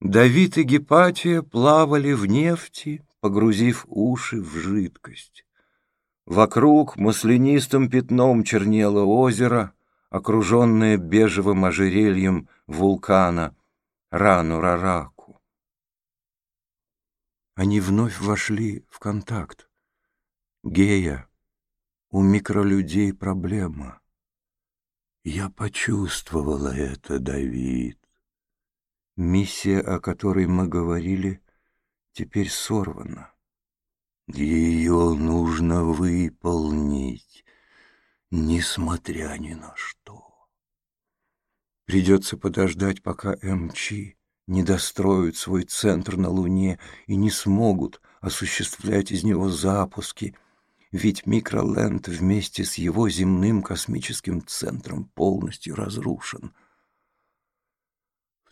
Давид и Гепатия плавали в нефти, погрузив уши в жидкость. Вокруг маслянистым пятном чернело озеро, окруженное бежевым ожерельем вулкана Рану-Рараку. Они вновь вошли в контакт. Гея, у микролюдей проблема. Я почувствовала это, Давид. Миссия, о которой мы говорили, теперь сорвана. Ее нужно выполнить, несмотря ни на что. Придется подождать, пока МЧ не достроят свой центр на Луне и не смогут осуществлять из него запуски, ведь микроленд вместе с его земным космическим центром полностью разрушен —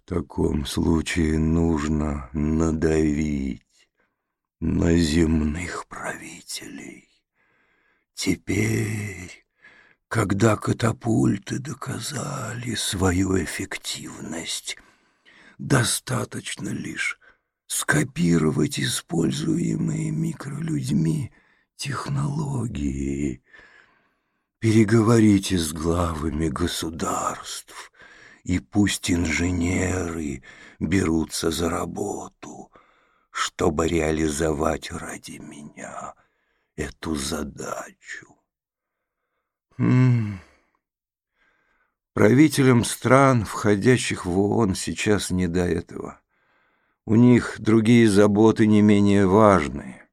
таком случае нужно надавить на земных правителей. Теперь, когда катапульты доказали свою эффективность, достаточно лишь скопировать используемые микролюдьми технологии. Переговорите с главами государств — и пусть инженеры берутся за работу, чтобы реализовать ради меня эту задачу. М -м. Правителям стран, входящих в ООН, сейчас не до этого. У них другие заботы не менее важные.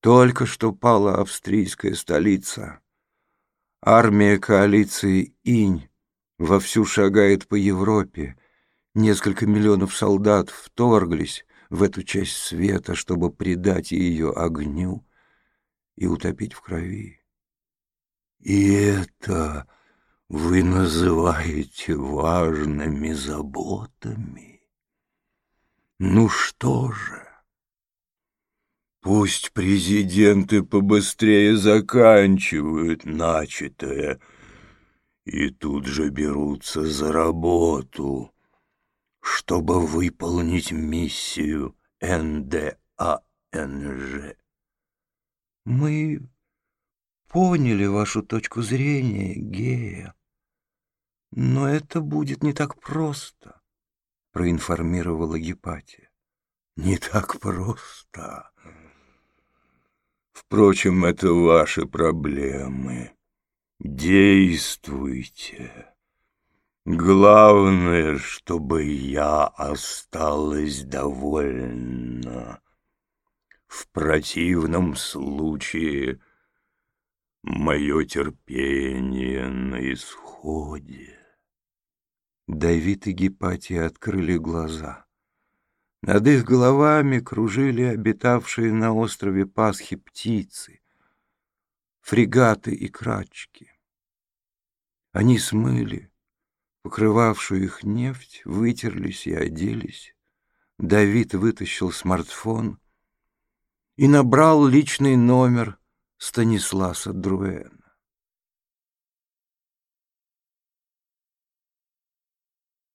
Только что пала австрийская столица. Армия коалиции «Инь» вовсю шагает по Европе. Несколько миллионов солдат вторглись в эту часть света, чтобы предать ее огню и утопить в крови. И это вы называете важными заботами? Ну что же? Пусть президенты побыстрее заканчивают начатое, — и тут же берутся за работу, чтобы выполнить миссию НДАНЖ. Мы поняли вашу точку зрения, Гея, но это будет не так просто, проинформировала Гепатия. Не так просто. Впрочем, это ваши проблемы. Действуйте. Главное, чтобы я осталась довольна. В противном случае мое терпение на исходе. Давид и Гепатия открыли глаза. Над их головами кружили обитавшие на острове Пасхи птицы фрегаты и крачки. Они смыли покрывавшую их нефть, вытерлись и оделись. Давид вытащил смартфон и набрал личный номер Станисласа Друэна.